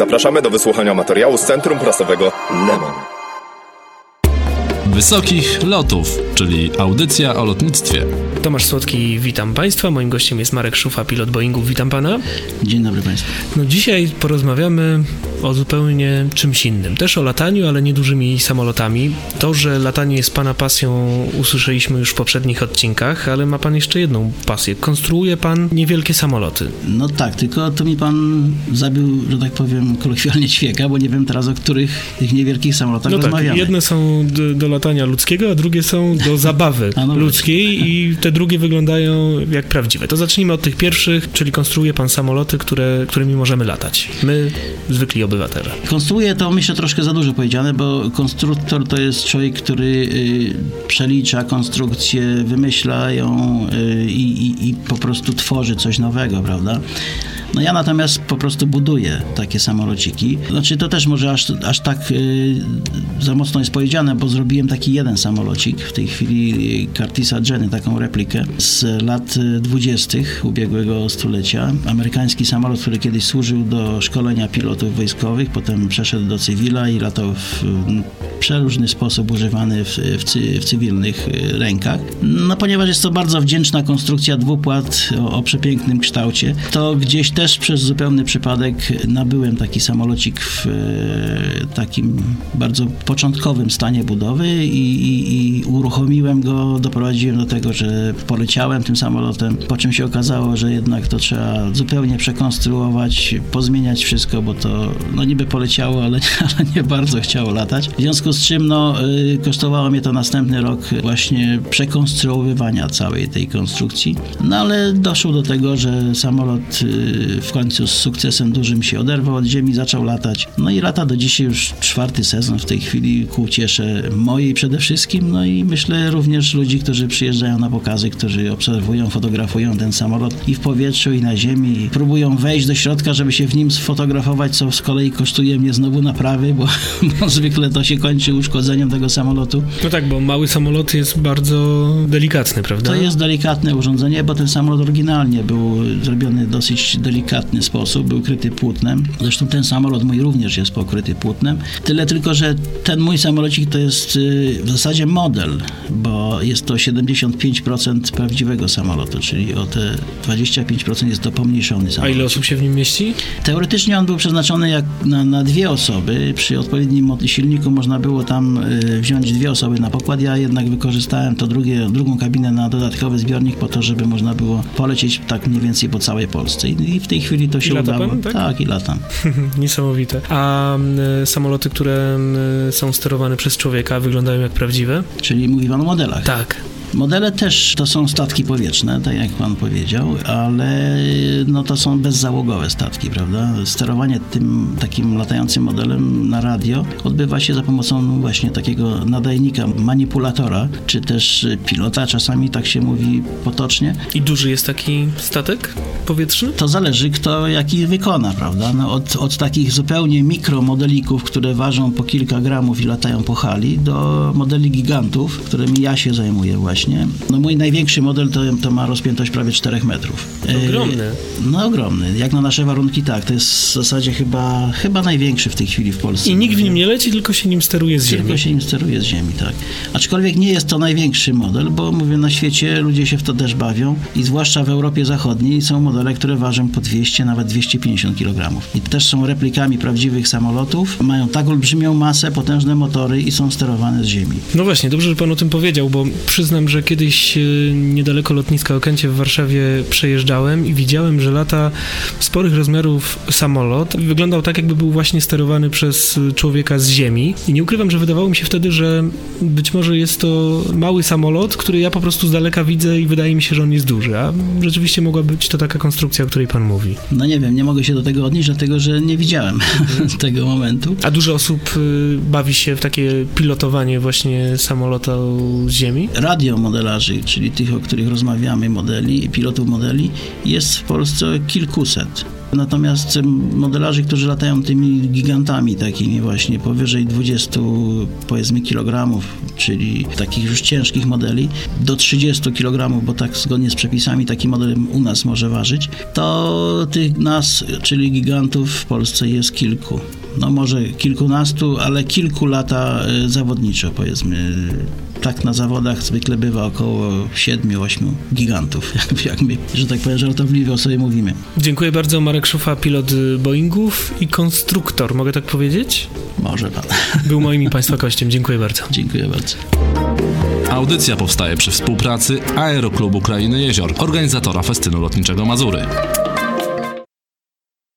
Zapraszamy do wysłuchania materiału z Centrum Prasowego Lemon. Wysokich Lotów, czyli audycja o lotnictwie. Tomasz Słodki, witam Państwa. Moim gościem jest Marek Szufa, pilot Boeingów. Witam Pana. Dzień dobry Państwu. No dzisiaj porozmawiamy o zupełnie czymś innym. Też o lataniu, ale niedużymi samolotami. To, że latanie jest Pana pasją, usłyszeliśmy już w poprzednich odcinkach, ale ma Pan jeszcze jedną pasję. Konstruuje Pan niewielkie samoloty. No tak, tylko to mi Pan zabił, że tak powiem, kolokwialnie ćwieka, bo nie wiem teraz o których tych niewielkich samolotach no rozmawiamy. tak, jedne są do, do latania ludzkiego, a drugie są do zabawy no ludzkiej i te drugie wyglądają jak prawdziwe. To zacznijmy od tych pierwszych, czyli konstruuje Pan samoloty, które, którymi możemy latać. My, zwykli obywatele. Konstruuje to myślę troszkę za dużo powiedziane, bo konstruktor to jest człowiek, który y, przelicza konstrukcję, wymyśla ją y, i po prostu tworzy coś nowego, prawda? No ja natomiast po prostu buduję takie samolociki. Znaczy to też może aż, aż tak y, za mocno jest powiedziane, bo zrobiłem taki jeden samolocik w tej chwili Curtisa Jenny, taką replikę z lat 20. ubiegłego stulecia. Amerykański samolot, który kiedyś służył do szkolenia pilotów wojskowych, potem przeszedł do cywila i latał w przeróżny sposób używany w, w, cy, w cywilnych rękach. No ponieważ jest to bardzo wdzięczna konstrukcja dwupłat o, o przepięknym kształcie, to gdzieś też przez zupełny przypadek nabyłem taki samolocik w e, takim bardzo początkowym stanie budowy i, i, i, uruchomiłem go, doprowadziłem do tego, że poleciałem tym samolotem, po czym się okazało, że jednak to trzeba zupełnie przekonstruować, pozmieniać wszystko, bo to no niby poleciało, ale, ale nie bardzo chciało latać. W związku z czym no, y, kosztowało mnie to następny rok właśnie przekonstruowywania całej tej konstrukcji. No ale doszło do tego, że samolot y, w końcu z sukcesem dużym się oderwał od ziemi, zaczął latać. No i lata do dzisiaj już czwarty sezon w tej chwili ku ciesze mojej przede wszystkim, no i myślę również ludzi, którzy przyjeżdżają na pokazy, którzy obserwują, fotografują ten samolot i w powietrzu, i na ziemi, i próbują wejść do środka, żeby się w nim sfotografować, co z kolei kosztuje mnie znowu naprawy, bo, bo zwykle to się kończy uszkodzeniem tego samolotu. No tak, bo mały samolot jest bardzo delikatny, prawda? To jest delikatne urządzenie, bo ten samolot oryginalnie był zrobiony dosyć delikatny sposób, był kryty płótnem. Zresztą ten samolot mój również jest pokryty płótnem. Tyle tylko, że ten mój samolocik to jest y, w zasadzie model, bo jest to 75% prawdziwego samolotu, czyli o te 25% jest to pomniejszony samolot. A ile osób się w nim mieści? Teoretycznie on był przeznaczony jak na, na dwie osoby. Przy odpowiednim silniku można było tam y, wziąć dwie osoby na pokład. Ja jednak wykorzystałem to drugie, drugą kabinę na dodatkowy zbiornik po to, żeby można było polecieć tak mniej więcej po całej Polsce. I, tej chwili to się I udało. Pan, tak? tak, i latam. Niesamowite. A y, samoloty, które y, są sterowane przez człowieka, wyglądają jak prawdziwe? Czyli mówi pan o modelach. Tak. Modele też to są statki powietrzne, tak jak pan powiedział, ale no to są bezzałogowe statki, prawda? Sterowanie tym takim latającym modelem na radio odbywa się za pomocą właśnie takiego nadajnika, manipulatora, czy też pilota, czasami tak się mówi potocznie. I duży jest taki statek powietrzny? To zależy kto jaki wykona, prawda? No od, od takich zupełnie mikromodelików, które ważą po kilka gramów i latają po hali, do modeli gigantów, którymi ja się zajmuję właśnie właśnie. No mój największy model to, to ma rozpiętość prawie 4 metrów. Ogromny. E, no ogromny. Jak na nasze warunki tak. To jest w zasadzie chyba, chyba największy w tej chwili w Polsce. I nikt w nim nie leci, tylko się nim steruje z ziemi. Tylko się nim steruje z ziemi, tak. Aczkolwiek nie jest to największy model, bo mówię, na świecie ludzie się w to też bawią i zwłaszcza w Europie Zachodniej są modele, które ważą po 200, nawet 250 kg. I też są replikami prawdziwych samolotów. Mają tak olbrzymią masę, potężne motory i są sterowane z ziemi. No właśnie, dobrze, że pan o tym powiedział, bo przyznam, że kiedyś e, niedaleko lotniska Okęcie w Warszawie przejeżdżałem i widziałem, że lata sporych rozmiarów samolot wyglądał tak, jakby był właśnie sterowany przez człowieka z ziemi. I nie ukrywam, że wydawało mi się wtedy, że być może jest to mały samolot, który ja po prostu z daleka widzę i wydaje mi się, że on jest duży, a rzeczywiście mogła być to taka konstrukcja, o której pan mówi. No nie wiem, nie mogę się do tego odnieść, dlatego że nie widziałem tego momentu. A dużo osób y, bawi się w takie pilotowanie właśnie samolota z ziemi? Radio modelarzy, czyli tych, o których rozmawiamy, modeli, pilotów modeli, jest w Polsce kilkuset. Natomiast modelarzy, którzy latają tymi gigantami takimi właśnie powyżej 20 powiedzmy kilogramów, czyli takich już ciężkich modeli, do 30 kilogramów, bo tak zgodnie z przepisami taki model u nas może ważyć, to tych nas, czyli gigantów w Polsce jest kilku. No może kilkunastu, ale kilku lata e, zawodniczo powiedzmy. Tak na zawodach zwykle bywa około 7-8 gigantów, jak, jak my, że tak powiem, żartobliwie o sobie mówimy. Dziękuję bardzo. Marek Szufa, pilot Boeingów i konstruktor, mogę tak powiedzieć? Może pan. Był moim i Państwa gościem. Dziękuję bardzo. Dziękuję bardzo. Audycja powstaje przy współpracy Aeroklubu Krainy Jezior, organizatora festynu lotniczego Mazury.